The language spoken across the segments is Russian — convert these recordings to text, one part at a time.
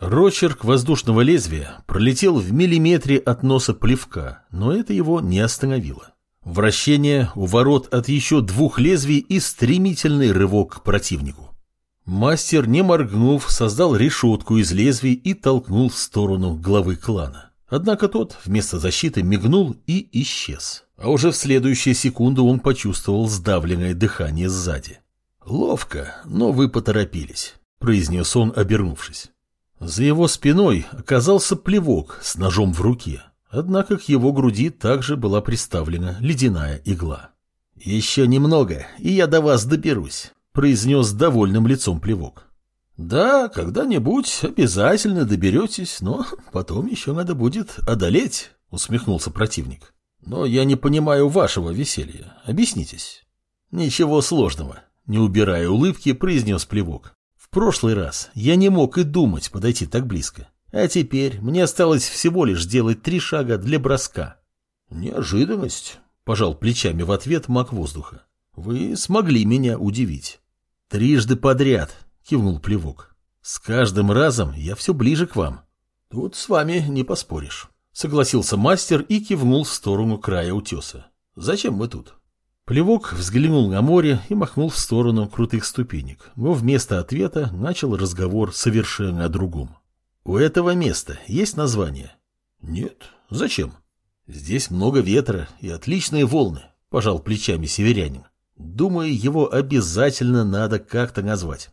Рочерк воздушного лезвия пролетел в миллиметре от носа плевка, но это его не остановило. Вращение у ворот от еще двух лезвий и стремительный рывок к противнику. Мастер, не моргнув, создал решетку из лезвий и толкнул в сторону главы клана. Однако тот вместо защиты мигнул и исчез. А уже в следующую секунду он почувствовал сдавленное дыхание сзади. «Ловко, но вы поторопились», — произнес он, обернувшись. За его спиной оказался плевок с ножом в руке, однако к его груди также была приставлена ледяная игла. «Еще немного, и я до вас доберусь», — произнес довольным лицом плевок. «Да, когда-нибудь обязательно доберетесь, но потом еще надо будет одолеть», — усмехнулся противник. «Но я не понимаю вашего веселья. Объяснитесь». «Ничего сложного», — не убирая улыбки, произнес плевок. В прошлый раз я не мог и думать подойти так близко. А теперь мне осталось всего лишь сделать три шага для броска. Неожиданность, пожал плечами в ответ маг воздуха. Вы смогли меня удивить. Трижды подряд, кивнул плевок. С каждым разом я все ближе к вам. Тут с вами не поспоришь. Согласился мастер и кивнул в сторону края утеса. Зачем мы тут? Плевок взглянул на море и махнул в сторону крутых ступенек, но вместо ответа начал разговор совершенно о другом. «У этого места есть название?» «Нет. Зачем?» «Здесь много ветра и отличные волны», – пожал плечами северянин. «Думаю, его обязательно надо как-то назвать».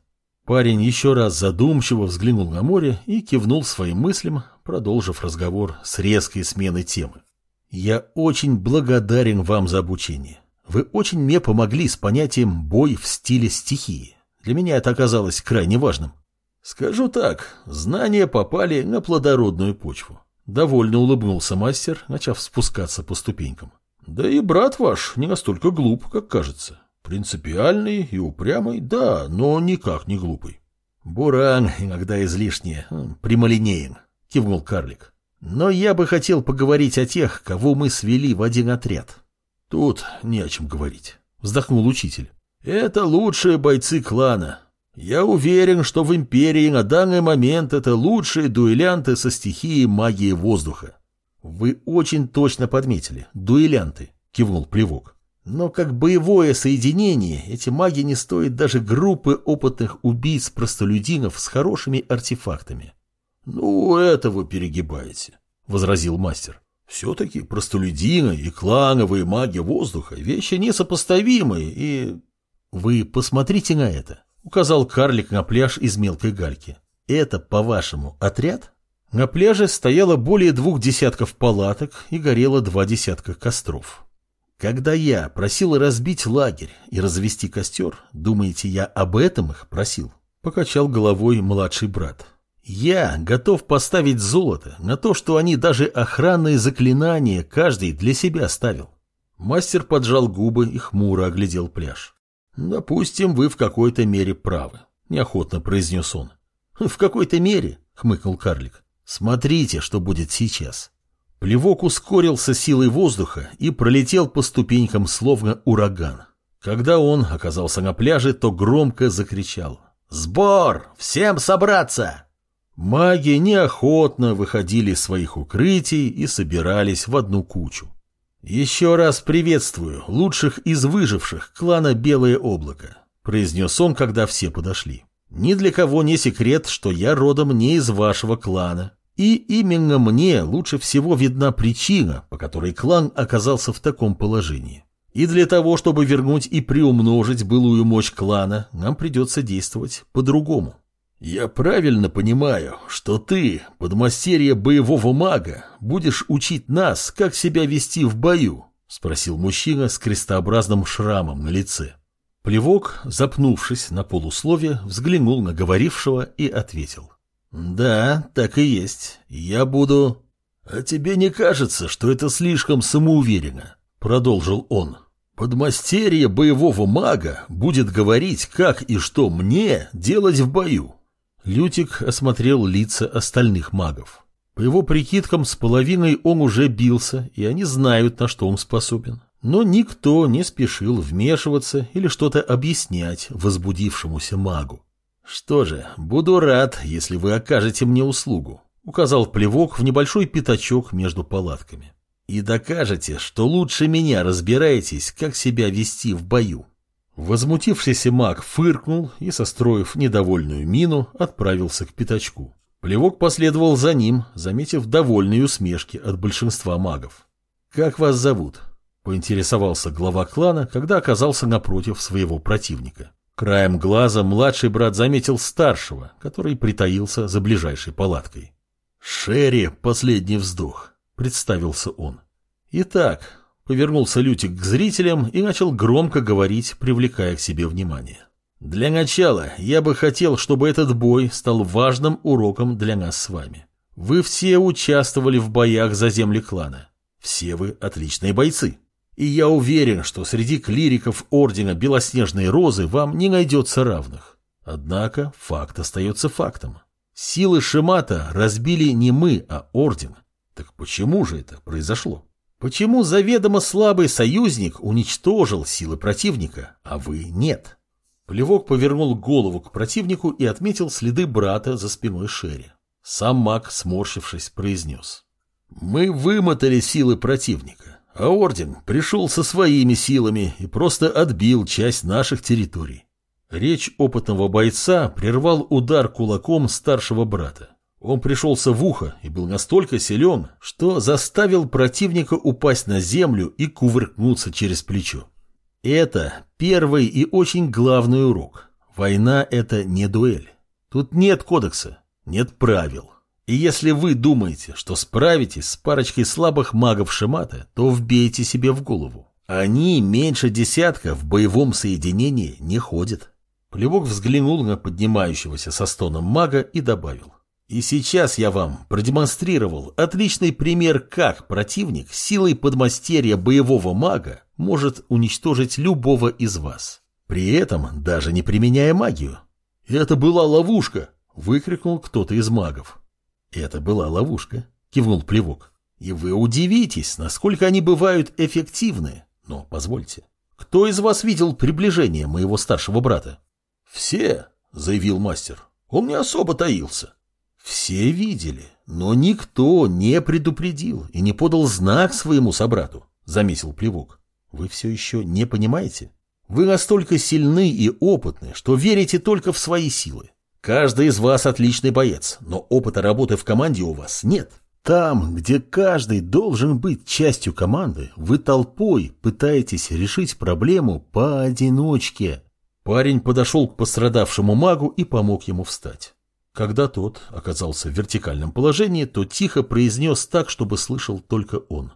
Парень еще раз задумчиво взглянул на море и кивнул своим мыслям, продолжив разговор с резкой сменой темы. «Я очень благодарен вам за обучение. Вы очень мне помогли с понятием «бой в стиле стихии». Для меня это оказалось крайне важным. Скажу так, знания попали на плодородную почву. Довольно улыбнулся мастер, начав спускаться по ступенькам. Да и брат ваш не настолько глуп, как кажется. Принципиальный и упрямый, да, но никак не глупый. Буран иногда излишне прямолинеен, кивнул карлик. Но я бы хотел поговорить о тех, кого мы свели в один отряд. Тут не о чем говорить, вздохнул учитель. Это лучшие бойцы клана. Я уверен, что в империи на данный момент это лучшие дуэлянты со стихией магии воздуха. Вы очень точно подметили. Дуэлянты, кивнул Плевок. Но как боевое соединение эти маги не стоят даже группы опытных убийц-простолюдинов с хорошими артефактами. «Ну, это вы перегибаете», — возразил мастер. Все-таки простолюдины и клановые маги воздуха – вещи несопоставимые, и... Вы посмотрите на это, указал карлик на пляж из мелкой гальки. Это, по-вашему, отряд? На пляже стояло более двух десятков палаток и горело два десятка костров. Когда я просил разбить лагерь и развести костер, думаете, я об этом их просил? Покачал головой младший брат. Я готов поставить золото на то, что они даже охранные заклинания каждый для себя ставил. Мастер поджал губы и хмуро оглядел пляж. «Допустим, вы в какой-то мере правы», — неохотно произнес он. «В какой-то мере», — хмыкнул карлик. «Смотрите, что будет сейчас». Плевок ускорился силой воздуха и пролетел по ступенькам, словно ураган. Когда он оказался на пляже, то громко закричал. «Сбор! Всем собраться!» Маги неохотно выходили из своих укрытий и собирались в одну кучу. «Еще раз приветствую лучших из выживших клана Белое облако», произнес он, когда все подошли. «Ни для кого не секрет, что я родом не из вашего клана, и именно мне лучше всего видна причина, по которой клан оказался в таком положении. И для того, чтобы вернуть и приумножить былую мощь клана, нам придется действовать по-другому». «Я правильно понимаю, что ты, подмастерье боевого мага, будешь учить нас, как себя вести в бою?» — спросил мужчина с крестообразным шрамом на лице. Плевок, запнувшись на полуслове, взглянул на говорившего и ответил. «Да, так и есть. Я буду...» «А тебе не кажется, что это слишком самоуверенно?» — продолжил он. «Подмастерье боевого мага будет говорить, как и что мне делать в бою. Лютик осмотрел лица остальных магов. По его прикидкам, с половиной он уже бился, и они знают, на что он способен. Но никто не спешил вмешиваться или что-то объяснять возбудившемуся магу. Что же, буду рад, если вы окажете мне услугу, указал плевок в небольшой пятачок между палатками. И докажете, что лучше меня разбираетесь, как себя вести в бою. Возмутившийся маг фыркнул и, состроив недовольную мину, отправился к пятачку. Плевок последовал за ним, заметив довольные усмешки от большинства магов. «Как вас зовут?» – поинтересовался глава клана, когда оказался напротив своего противника. Краем глаза младший брат заметил старшего, который притаился за ближайшей палаткой. «Шерри, последний вздох», — представился он. «Итак», — повернулся Лютик к зрителям и начал громко говорить, привлекая к себе внимание. «Для начала я бы хотел, чтобы этот бой стал важным уроком для нас с вами. Вы все участвовали в боях за земли клана. Все вы отличные бойцы. И я уверен, что среди клириков Ордена Белоснежной Розы вам не найдется равных. Однако факт остается фактом. Силы Шимата разбили не мы, а Орден. Так почему же это произошло? Почему заведомо слабый союзник уничтожил силы противника, а вы нет? Плевок повернул голову к противнику и отметил следы брата за спиной Шерри. Сам маг, сморщившись, произнес. «Мы вымотали силы противника. А орден пришел со своими силами и просто отбил часть наших территорий. Речь опытного бойца прервал удар кулаком старшего брата. Он пришелся в ухо и был настолько силен, что заставил противника упасть на землю и кувыркнуться через плечо. Это первый и очень главный урок. Война – это не дуэль. Тут нет кодекса, нет правил. И если вы думаете, что справитесь с парочкой слабых магов Шимата, то вбейте себе в голову. Они меньше десятка в боевом соединении не ходят. Плевок взглянул на поднимающегося со стоном мага и добавил. И сейчас я вам продемонстрировал отличный пример, как противник силой подмастерья боевого мага может уничтожить любого из вас. При этом даже не применяя магию. «Это была ловушка!» – выкрикнул кто-то из магов. Это была ловушка, кивнул плевок. И вы удивитесь, насколько они бывают эффективны. Но позвольте, кто из вас видел приближение моего старшего брата? Все, заявил мастер. Он не особо таился. Все видели, но никто не предупредил и не подал знак своему собрату, заметил плевок. Вы все еще не понимаете? Вы настолько сильны и опытны, что верите только в свои силы. Каждый из вас отличный боец, но опыта работы в команде у вас нет. Там, где каждый должен быть частью команды, вы толпой пытаетесь решить проблему поодиночке. Парень подошел к пострадавшему магу и помог ему встать. Когда тот оказался в вертикальном положении, то тихо произнес так, чтобы слышал только он.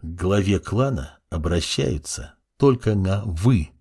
К главе клана обращаются только на «вы».